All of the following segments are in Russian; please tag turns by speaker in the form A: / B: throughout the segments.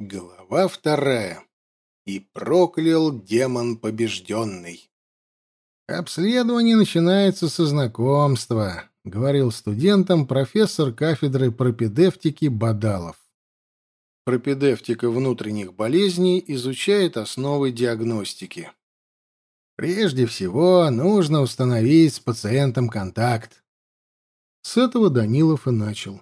A: Глава вторая. И проклял демон побежденный.
B: «Обследование начинается со знакомства», — говорил студентам профессор кафедры пропедевтики Бадалов. Пропедевтика внутренних болезней изучает основы диагностики. Прежде всего, нужно установить с пациентом контакт. С этого Данилов и начал.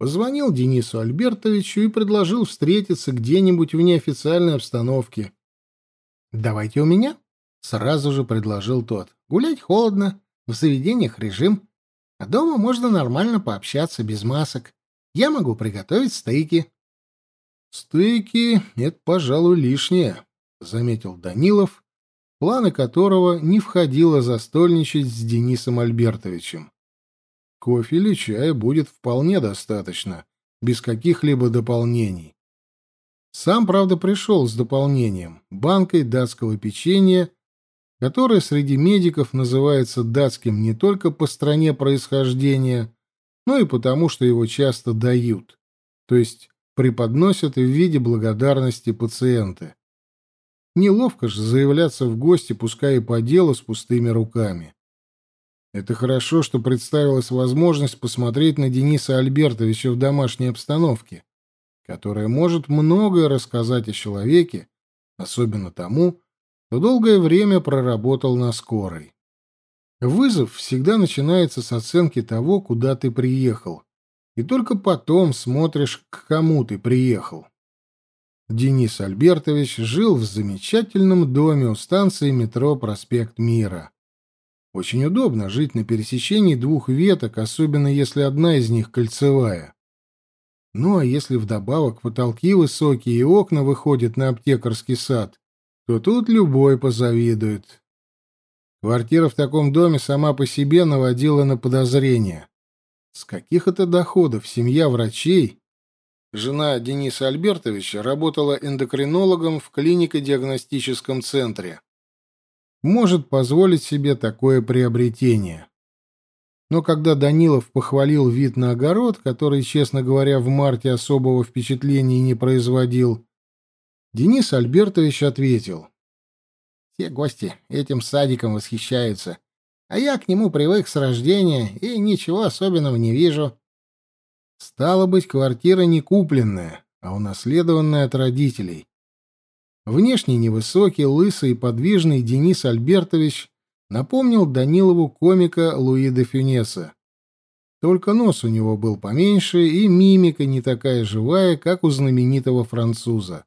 B: Позвонил Денису Альбертовичу и предложил встретиться где-нибудь в неофициальной обстановке. «Давайте у меня», — сразу же предложил тот. «Гулять холодно, в заведениях режим, а дома можно нормально пообщаться без масок. Я могу приготовить стейки». «Стейки — это, пожалуй, лишнее», — заметил Данилов, планы которого не входило застольничать с Денисом Альбертовичем. Кофе или чая будет вполне достаточно, без каких-либо дополнений. Сам, правда, пришел с дополнением — банкой датского печенья, которое среди медиков называется датским не только по стране происхождения, но и потому, что его часто дают, то есть преподносят в виде благодарности пациенты. Неловко же заявляться в гости, пускай и по делу, с пустыми руками. Это хорошо, что представилась возможность посмотреть на Дениса Альбертовича в домашней обстановке, которая может многое рассказать о человеке, особенно тому, кто долгое время проработал на скорой. Вызов всегда начинается с оценки того, куда ты приехал, и только потом смотришь, к кому ты приехал. Денис Альбертович жил в замечательном доме у станции метро «Проспект Мира». Очень удобно жить на пересечении двух веток, особенно если одна из них кольцевая. Ну а если вдобавок потолки высокие и окна выходят на аптекарский сад, то тут любой позавидует. Квартира в таком доме сама по себе наводила на подозрения. С каких это доходов семья врачей? Жена Дениса Альбертовича работала эндокринологом в клинико-диагностическом центре может позволить себе такое приобретение. Но когда Данилов похвалил вид на огород, который, честно говоря, в марте особого впечатления не производил, Денис Альбертович ответил. «Все гости этим садиком восхищаются, а я к нему привык с рождения и ничего особенного не вижу». Стало быть, квартира не купленная, а унаследованная от родителей. Внешне невысокий, лысый и подвижный Денис Альбертович напомнил Данилову комика Луи де Фюнеса. Только нос у него был поменьше, и мимика не такая живая, как у знаменитого француза.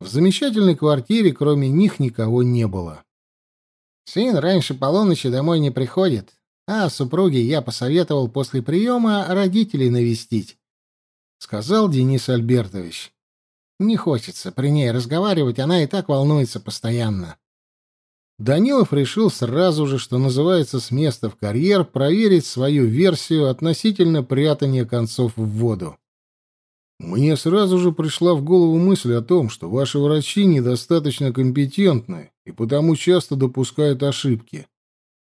B: В замечательной квартире кроме них никого не было. Сын раньше полуночи домой не приходит, а супруге я посоветовал после приема родителей навестить, — сказал Денис Альбертович. Не хочется при ней разговаривать, она и так волнуется постоянно. Данилов решил сразу же, что называется, с места в карьер, проверить свою версию относительно прятания концов в воду. Мне сразу же пришла в голову мысль о том, что ваши врачи недостаточно компетентны и потому часто допускают ошибки.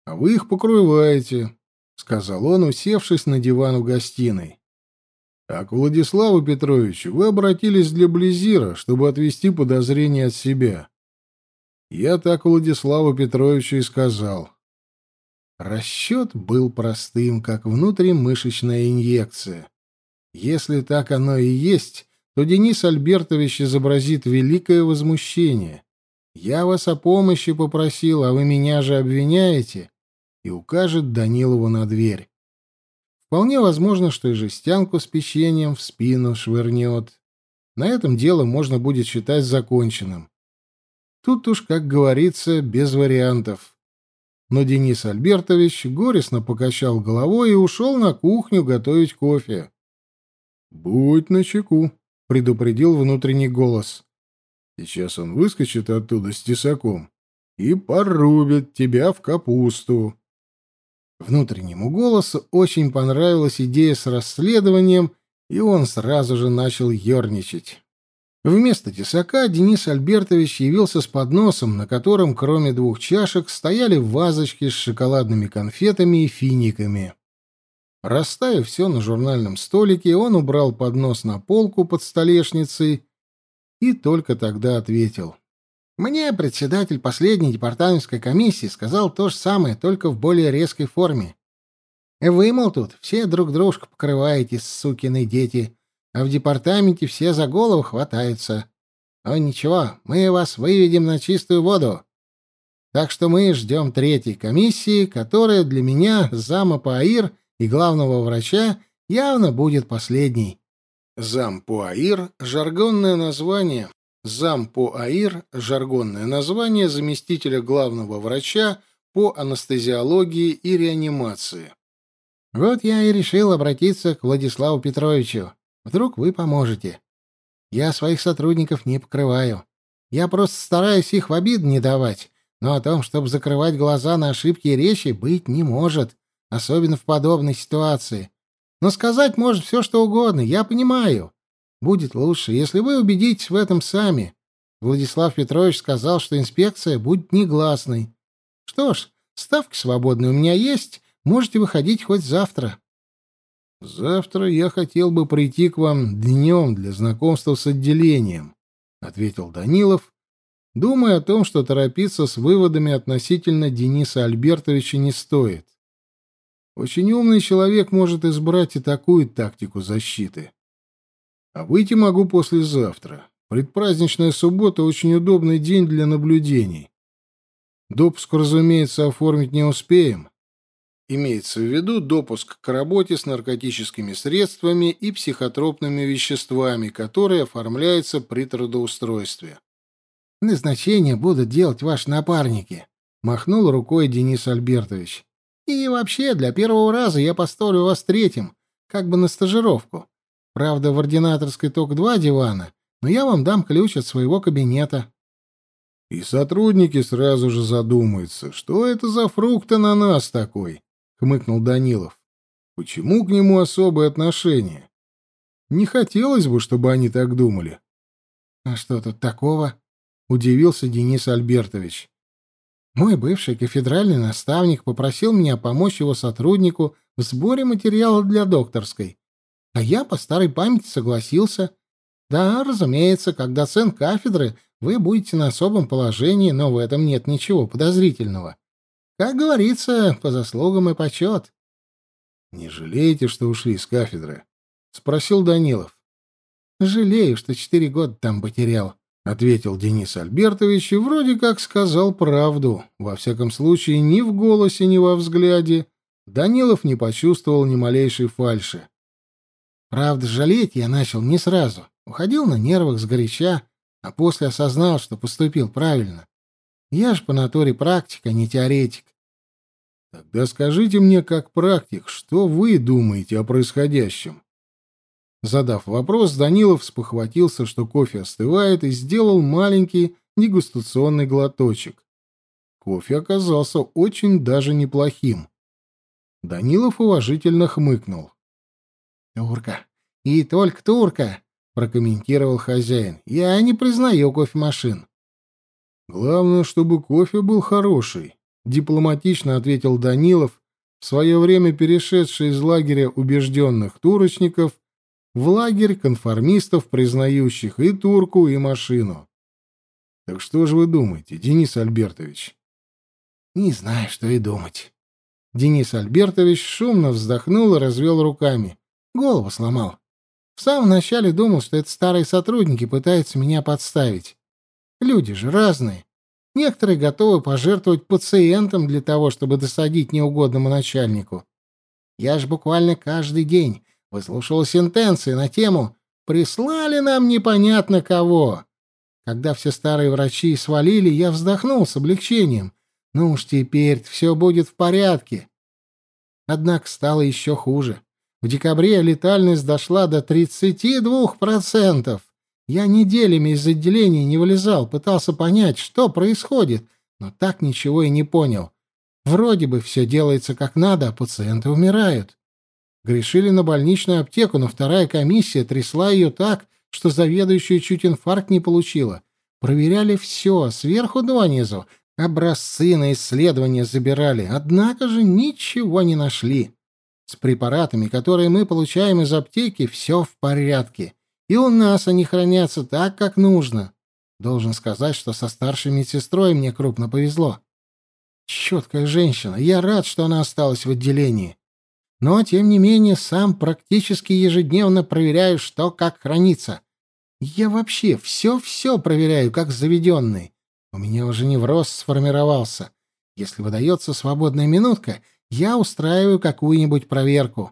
B: А вы их покрываете, — сказал он, усевшись на диван в гостиной. А к Владиславу Петровичу вы обратились для Близира, чтобы отвести подозрения от себя. Я так Владиславу Петровичу и сказал. Расчет был простым, как внутримышечная инъекция. Если так оно и есть, то Денис Альбертович изобразит великое возмущение. Я вас о помощи попросил, а вы меня же обвиняете, и укажет Данилову на дверь. Вполне возможно, что и жестянку с печеньем в спину швырнет. На этом дело можно будет считать законченным. Тут уж, как говорится, без вариантов. Но Денис Альбертович горестно покачал головой и ушел на кухню готовить кофе. «Будь начеку», — предупредил внутренний голос. «Сейчас он выскочит оттуда с тесаком и порубит тебя в капусту». Внутреннему голосу очень понравилась идея с расследованием, и он сразу же начал ерничать. Вместо тесака Денис Альбертович явился с подносом, на котором, кроме двух чашек, стояли вазочки с шоколадными конфетами и финиками. Расставив все на журнальном столике, он убрал поднос на полку под столешницей и только тогда ответил. «Мне председатель последней департаментской комиссии сказал то же самое, только в более резкой форме. Вы, мол, тут все друг дружку покрываете, сукины дети, а в департаменте все за голову хватаются. Но ничего, мы вас выведем на чистую воду. Так что мы ждем третьей комиссии, которая для меня, зама по АИР и главного врача, явно будет последней.
A: Зам по АИР — жаргонное название. Зам по АИР — жаргонное название заместителя главного врача по анестезиологии и реанимации.
B: Вот я и решил обратиться к Владиславу Петровичу. Вдруг вы поможете. Я своих сотрудников не покрываю. Я просто стараюсь их в обид не давать. Но о том, чтобы закрывать глаза на ошибки речи, быть не может, особенно в подобной ситуации. Но сказать может все, что угодно, я понимаю. Будет лучше, если вы убедитесь в этом сами. Владислав Петрович сказал, что инспекция будет негласной. Что ж, ставки свободные у меня есть, можете выходить хоть завтра.
A: «Завтра я хотел бы прийти к вам днем для знакомства с отделением», — ответил Данилов, думая о том, что торопиться с выводами относительно Дениса Альбертовича не стоит. Очень умный человек может избрать и такую тактику защиты. А выйти могу послезавтра. Предпраздничная суббота — очень удобный день для наблюдений. Допуск, разумеется, оформить не успеем, Имеется в виду допуск к работе с наркотическими средствами и психотропными веществами, которые оформляются при трудоустройстве.
B: «Назначение будут делать ваши напарники», — махнул рукой Денис Альбертович. «И вообще, для первого раза я поставлю вас третьим, как бы на стажировку. Правда, в ординаторской только два дивана, но я вам дам ключ от своего кабинета».
A: И сотрудники сразу же задумаются, что это за фрукт ананас такой, — хмыкнул Данилов. «Почему к нему особое отношение? Не хотелось бы, чтобы они так думали».
B: «А что тут такого?» — удивился Денис Альбертович. «Мой бывший кафедральный наставник попросил меня помочь его сотруднику в сборе материала для докторской, а я по старой памяти согласился. Да, разумеется, как доцент кафедры вы будете на особом положении, но в этом нет ничего подозрительного. Как говорится, по заслугам и почет.
A: — Не жалеете, что ушли с кафедры? — спросил Данилов.
B: — Жалею, что четыре года там потерял, — ответил Денис Альбертович и вроде как сказал правду. Во всяком случае, ни в голосе, ни во взгляде Данилов не почувствовал ни малейшей фальши. Правда, жалеть я начал не сразу. Уходил на нервах сгоряча, а после осознал, что поступил правильно. Я ж по натуре практика, не теоретик.
A: Тогда скажите мне, как практик, что вы думаете о происходящем? Задав вопрос, Данилов спохватился, что кофе остывает, и сделал маленький дегустационный глоточек. Кофе оказался очень даже неплохим. Данилов уважительно хмыкнул.
B: «Турка! И только турка!» — прокомментировал хозяин. «Я не признаю кофемашин.
A: Главное, чтобы кофе был хороший, дипломатично ответил Данилов, в свое время перешедший из лагеря убежденных турочников в лагерь конформистов, признающих и турку, и машину. Так что же вы думаете, Денис Альбертович?
B: Не знаю, что и думать. Денис Альбертович шумно вздохнул и развел руками. Голову сломал. В самом начале думал, что это старые сотрудники пытаются меня подставить. Люди же разные. Некоторые готовы пожертвовать пациентом для того, чтобы досадить неугодному начальнику. Я ж буквально каждый день выслушивал сентенции на тему «Прислали нам непонятно кого». Когда все старые врачи свалили, я вздохнул с облегчением. Ну уж теперь все будет в порядке. Однако стало еще хуже. В декабре летальность дошла до 32%. Я неделями из отделения не вылезал, пытался понять, что происходит, но так ничего и не понял. Вроде бы все делается как надо, а пациенты умирают. Грешили на больничную аптеку, но вторая комиссия трясла ее так, что заведующая чуть инфаркт не получила. Проверяли все, сверху донизу. Образцы на исследования забирали, однако же ничего не нашли. С препаратами, которые мы получаем из аптеки, все в порядке.
A: И у нас они хранятся так, как нужно. Должен сказать, что со старшей медсестрой мне крупно повезло. Четкая женщина. Я рад, что она осталась в отделении. Но, тем не менее, сам практически ежедневно проверяю, что как хранится. Я вообще все-все проверяю, как заведенный. У меня уже невроз сформировался. Если выдается свободная минутка, я устраиваю какую-нибудь проверку.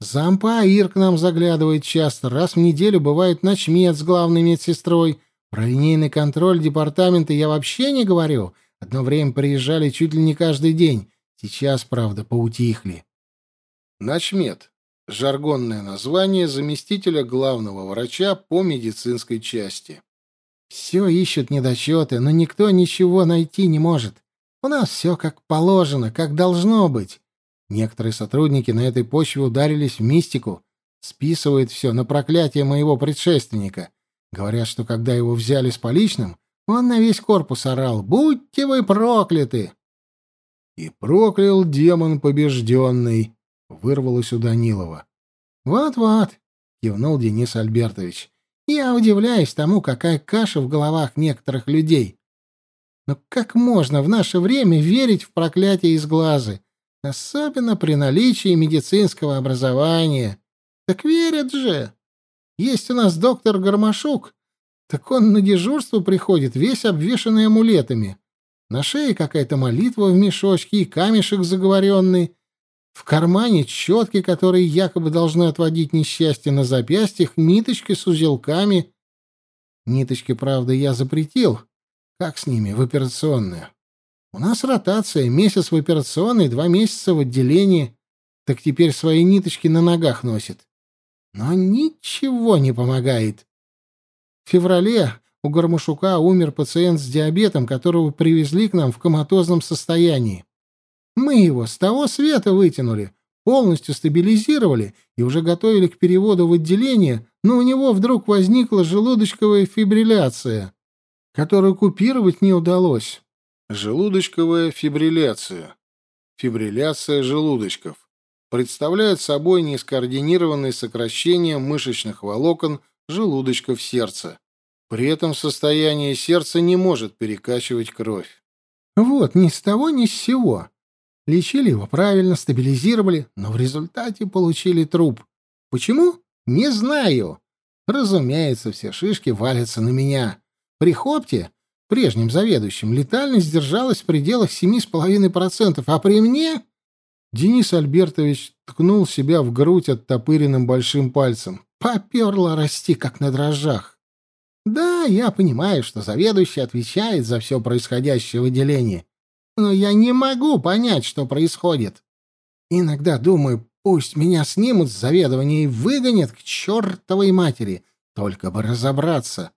A: Зампа Ир к нам заглядывает часто. Раз в неделю бывает ночмед с главной медсестрой. Про линейный контроль департамента я вообще не говорю. Одно время приезжали чуть ли не каждый день. Сейчас, правда, поутихли.
B: Начмед. Жаргонное название заместителя главного врача по медицинской части.
A: Все ищут недочеты, но никто ничего найти не может. У нас все как положено, как должно быть. Некоторые сотрудники на этой почве ударились в мистику, списывают все на проклятие моего предшественника. Говорят, что когда его взяли с поличным, он на весь корпус орал «Будьте вы прокляты!»
B: «И проклял демон побежденный», — вырвалось у Данилова.
A: «Вот-вот», — кивнул Денис Альбертович. «Я удивляюсь тому, какая каша в головах некоторых людей. Но как можно в наше время верить в проклятие из глаза, особенно при наличии медицинского образования? Так верят же! Есть у нас доктор Гармашук, так он на дежурство приходит, весь обвешанный амулетами. На шее какая-то молитва в мешочке и камешек заговоренный. В кармане четки, которые якобы должны отводить несчастье на запястьях, ниточки с узелками. Ниточки, правда, я запретил. Как с ними в операционную? У нас ротация, месяц в операционной, два месяца в отделении. Так теперь свои ниточки на ногах носит. Но ничего не помогает. В феврале у Гармашука умер пациент с диабетом, которого привезли к нам в коматозном состоянии. Мы его с того света вытянули, полностью стабилизировали и уже готовили к переводу в отделение, но у него вдруг возникла желудочковая фибрилляция, которую купировать не удалось.
B: Желудочковая фибрилляция. Фибрилляция желудочков представляет собой нескоординированное сокращение мышечных волокон желудочков сердца. При этом состояние сердца не может перекачивать кровь.
A: Вот, ни с того, ни с сего. Лечили его правильно, стабилизировали, но в результате получили труп. Почему? Не знаю. Разумеется, все шишки валятся на меня. При Хопте, прежнем заведующем, летальность держалась в пределах 7,5%, а при мне... Денис Альбертович ткнул себя в грудь оттопыренным большим пальцем. Поперло расти, как на дрожжах. Да, я понимаю, что заведующий отвечает за все происходящее в отделении, но я не могу понять, что происходит. Иногда думаю, пусть меня снимут с заведования и выгонят к чертовой матери, только бы разобраться.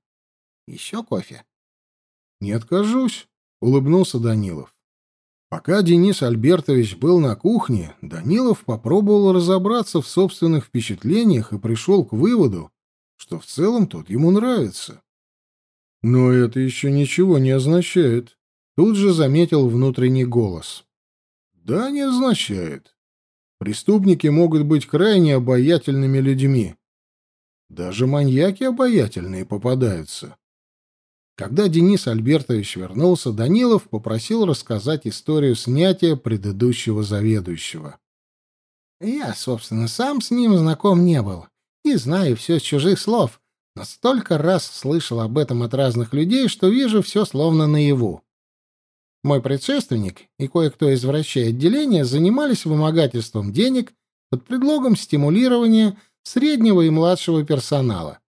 A: Еще кофе?
B: — Не откажусь, — улыбнулся Данилов. Пока Денис Альбертович был на кухне, Данилов попробовал разобраться в собственных впечатлениях и пришел к выводу, что в целом тот ему нравится. Но это еще ничего не означает. Тут же заметил внутренний голос. Да, не означает. Преступники могут быть крайне обаятельными людьми. Даже маньяки обаятельные попадаются. Когда Денис Альбертович вернулся, Данилов попросил рассказать историю снятия предыдущего заведующего.
A: «Я, собственно, сам с ним знаком не был и знаю все с чужих слов, но столько раз слышал об этом от разных людей, что вижу все словно наяву. Мой предшественник и кое-кто из врачей отделения занимались вымогательством денег под предлогом стимулирования среднего и младшего персонала.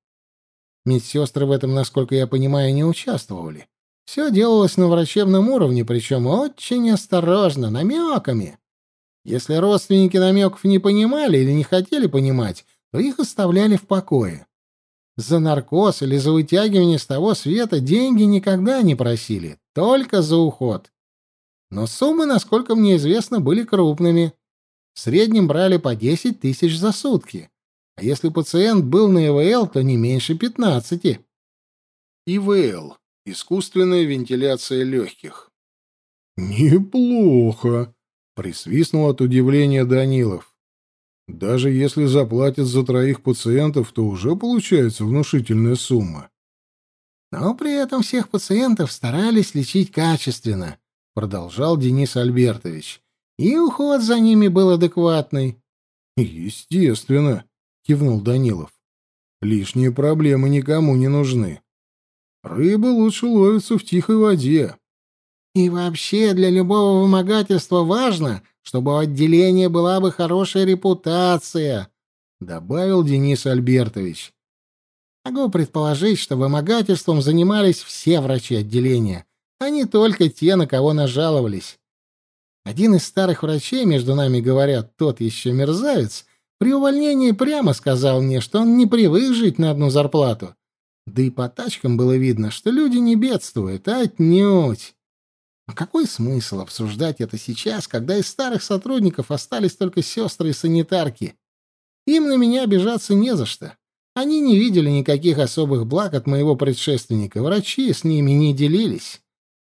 A: Медсестры в этом, насколько я понимаю, не участвовали. Все делалось на врачебном уровне, причем очень осторожно, намеками. Если родственники намеков не понимали или не хотели понимать, то их оставляли в покое. За наркоз или за вытягивание с того света деньги никогда не просили, только за уход. Но суммы, насколько мне известно, были крупными. В среднем брали по 10 тысяч за сутки. А если пациент был на ИВЛ, то не меньше 15.
B: ИВЛ – искусственная вентиляция легких.
A: «Неплохо», — присвистнул от удивления Данилов. Даже если заплатят за троих пациентов, то уже получается внушительная сумма.
B: Но при этом всех пациентов старались лечить качественно, продолжал Денис Альбертович. И уход за ними был адекватный.
A: Естественно, кивнул Данилов. Лишние проблемы никому не нужны. Рыба лучше ловится в тихой воде.
B: И вообще для любого вымогательства важно, чтобы у отделения была бы хорошая репутация, добавил Денис Альбертович. Могу предположить, что вымогательством занимались все врачи отделения, а не только те, на кого нажаловались. Один из старых врачей, между нами говорят, тот еще мерзавец, при увольнении прямо сказал мне, что он не привык жить на одну зарплату. Да и по тачкам было видно, что люди не бедствуют, а отнюдь. А какой смысл обсуждать это сейчас, когда из старых сотрудников остались только сестры и санитарки? Им на меня обижаться не за что. Они не видели никаких особых благ от моего предшественника. Врачи с ними не делились.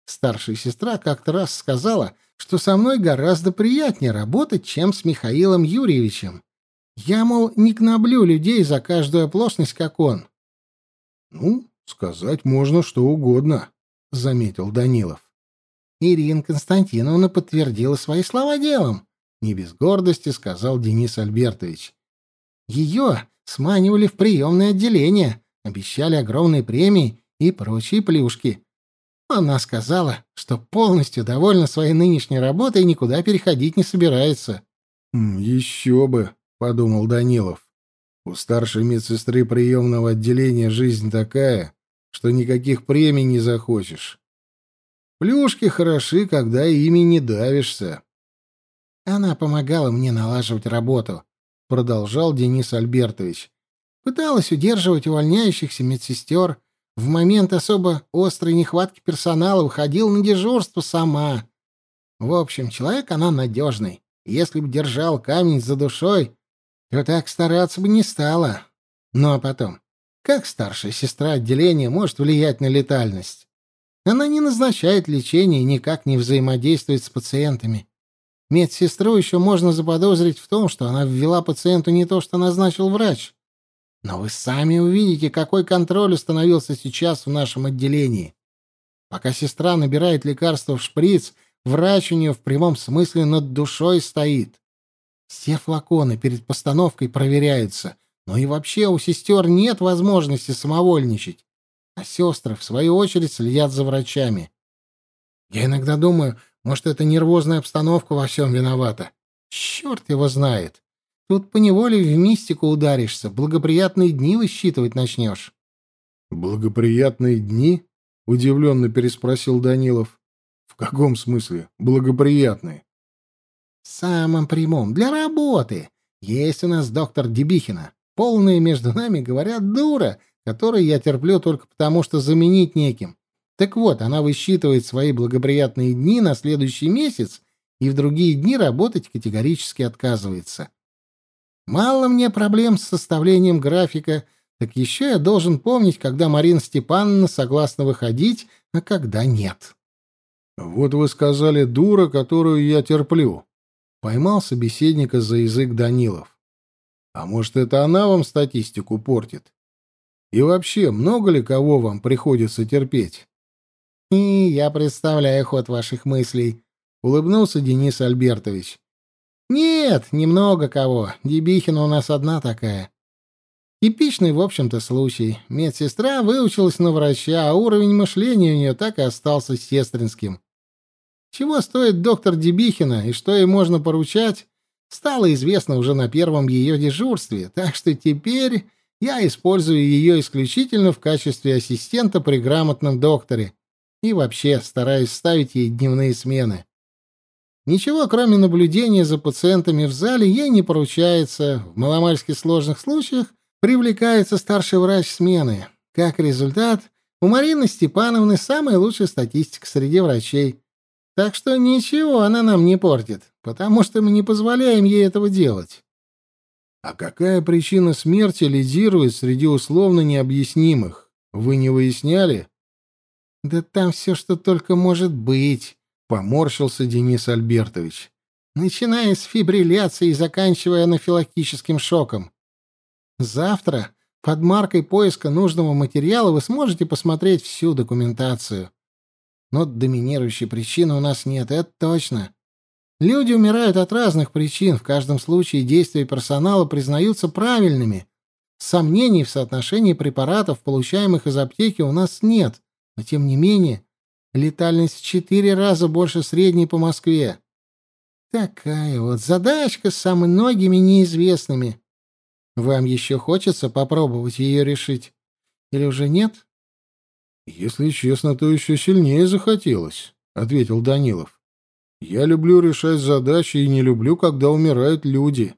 B: Старшая сестра как-то раз сказала, что со мной гораздо приятнее работать, чем с Михаилом Юрьевичем. Я, мол, не гноблю людей за каждую оплошность, как он.
A: — Ну, сказать можно что угодно, — заметил Данилов.
B: Ирина Константиновна подтвердила свои слова делом, — не без гордости сказал Денис Альбертович. Ее сманивали в приемное отделение, обещали огромные премии и прочие плюшки. Она сказала, что полностью довольна своей нынешней работой и никуда переходить не собирается.
A: «Еще бы», — подумал Данилов. «У старшей медсестры приемного отделения жизнь такая, что никаких премий не захочешь. Плюшки хороши, когда ими не давишься».
B: «Она помогала мне налаживать работу», — продолжал Денис Альбертович. «Пыталась удерживать увольняющихся медсестер, в момент особо острой нехватки персонала выходила на дежурство сама. В общем, человек она надежный. Если бы держал камень за душой, то так стараться бы не стала. Ну а потом, как старшая сестра отделения может влиять на летальность? Она не назначает лечение и никак не взаимодействует с пациентами. Медсестру еще можно заподозрить в том, что она ввела пациенту не то, что назначил врач. Но вы сами увидите, какой контроль установился сейчас в нашем отделении. Пока сестра набирает лекарство в шприц, врач у нее в прямом смысле над душой стоит. Все флаконы перед постановкой проверяются, но и вообще у сестер нет возможности самовольничать. А сестры, в свою очередь, следят за врачами. Я иногда думаю, может, это нервозная обстановка во всем виновата. Черт его знает. Тут поневоле в мистику ударишься, благоприятные дни высчитывать начнешь.
A: — Благоприятные дни? — удивленно переспросил Данилов. — В каком смысле благоприятные?
B: — самом прямом. Для работы. Есть у нас доктор Дебихина. Полная между нами, говорят, дура, которую я терплю только потому, что заменить неким. Так вот, она высчитывает свои благоприятные дни на следующий месяц и в другие дни работать категорически отказывается. Мало мне проблем с составлением графика, так еще я должен помнить, когда Марина Степановна согласна выходить, а когда нет.
A: «Вот вы сказали дура, которую я терплю», — поймал собеседника за язык Данилов. «А может, это она вам статистику портит? И вообще, много ли кого вам приходится терпеть?»
B: «И я представляю ход ваших мыслей», — улыбнулся Денис Альбертович. Нет, немного кого. Дебихина у нас одна такая. Типичный, в общем-то, случай. Медсестра выучилась на врача, а уровень мышления у нее так и остался сестринским. Чего стоит доктор Дебихина и что ей можно поручать, стало известно уже на первом ее дежурстве, так что теперь я использую ее исключительно в качестве ассистента при грамотном докторе и вообще стараюсь ставить ей дневные смены. Ничего, кроме наблюдения за пациентами в зале, ей не поручается. В маломальски сложных случаях привлекается старший врач смены. Как результат, у Марины Степановны самая лучшая статистика среди врачей. Так что ничего она нам не портит, потому что мы не позволяем ей этого делать.
A: А какая причина смерти лидирует среди условно необъяснимых? Вы не выясняли?
B: Да там все, что только может быть.
A: Поморщился Денис Альбертович.
B: начиная с фибрилляции и заканчивая анафилактическим шоком. Завтра под маркой поиска нужного материала вы сможете посмотреть всю документацию. Но доминирующей причины у нас нет, это точно. Люди умирают от разных причин, в каждом случае действия персонала признаются правильными. Сомнений в соотношении препаратов, получаемых из аптеки, у нас нет, но тем не менее летальность в четыре раза больше средней по Москве. Такая вот задачка с самыми многими неизвестными. Вам еще хочется попробовать ее решить? Или уже нет?
A: Если честно, то еще сильнее захотелось, ответил Данилов. Я люблю решать задачи и не люблю, когда умирают люди.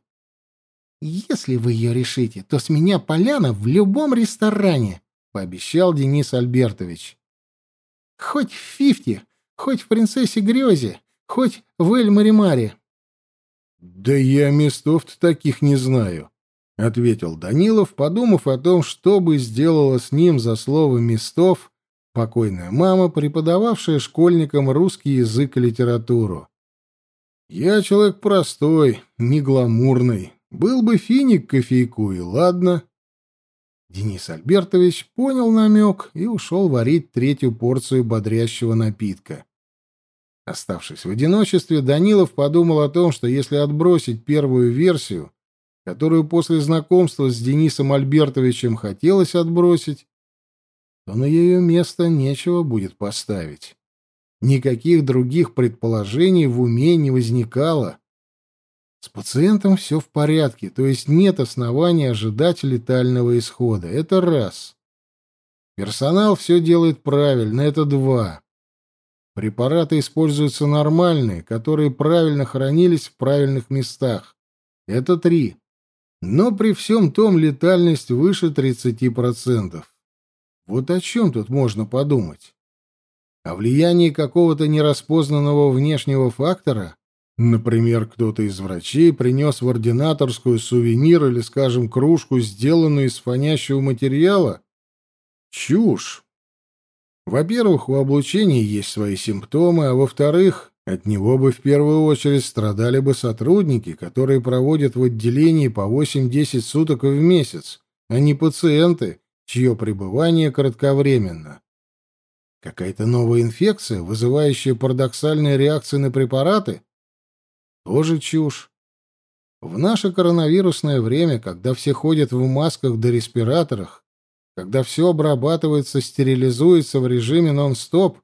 B: Если вы ее решите, то с меня поляна в любом ресторане, пообещал Денис Альбертович. Хоть в Фифти, хоть в Принцессе Грезе, хоть в Эль-Маримаре.
A: Да я местов-то таких не знаю, — ответил Данилов, подумав о том, что бы сделала с ним за слово «местов» покойная мама, преподававшая школьникам русский язык и литературу. «Я человек простой, не гламурный. Был бы финик кофейку, и ладно». Денис Альбертович понял намек и ушел варить третью порцию бодрящего напитка. Оставшись в одиночестве, Данилов подумал о том, что если отбросить первую версию, которую после знакомства с Денисом Альбертовичем хотелось отбросить, то на ее место нечего будет поставить. Никаких других предположений в уме не возникало. С пациентом все в порядке, то есть нет основания ожидать летального исхода. Это раз. Персонал все делает правильно, это два. Препараты используются нормальные, которые правильно хранились в правильных местах. Это три. Но при всем том летальность выше 30%. Вот о чем тут можно подумать? О влиянии какого-то нераспознанного внешнего фактора? Например, кто-то из врачей принес в ординаторскую сувенир или, скажем, кружку, сделанную из фонящего материала? Чушь. Во-первых, у облучения есть свои симптомы, а во-вторых, от него бы в первую очередь страдали бы сотрудники, которые проводят в отделении по 8-10 суток в месяц, а не пациенты, чье пребывание кратковременно. Какая-то новая инфекция, вызывающая парадоксальные реакции на препараты? Тоже чушь. В наше коронавирусное время, когда все ходят в масках да респираторах, когда все обрабатывается, стерилизуется в режиме нон-стоп,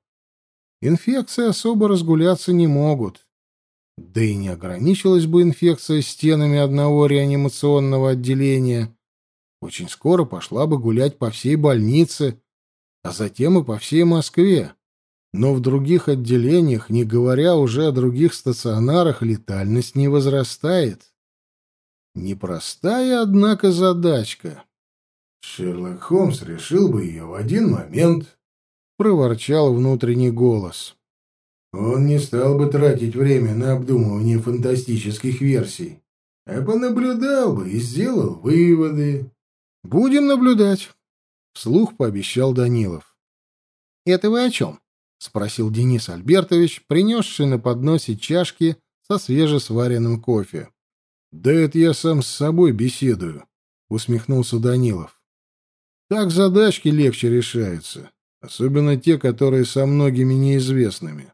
A: инфекции особо разгуляться не могут. Да и не ограничилась бы инфекция стенами одного реанимационного отделения. Очень скоро пошла бы гулять по всей больнице, а затем и по всей Москве. Но в других отделениях, не говоря уже о других стационарах, летальность не возрастает. Непростая, однако, задачка. Шерлок Холмс решил бы ее в один момент, — проворчал внутренний голос. Он не стал бы тратить время на обдумывание фантастических версий, а понаблюдал бы и сделал выводы. «Будем наблюдать», — вслух пообещал Данилов.
B: «Это вы о чем?» — спросил Денис Альбертович, принесший на подносе чашки со свежесваренным кофе.
A: «Да это я сам с собой беседую», — усмехнулся Данилов. «Так задачки легче решаются особенно те, которые со многими неизвестными.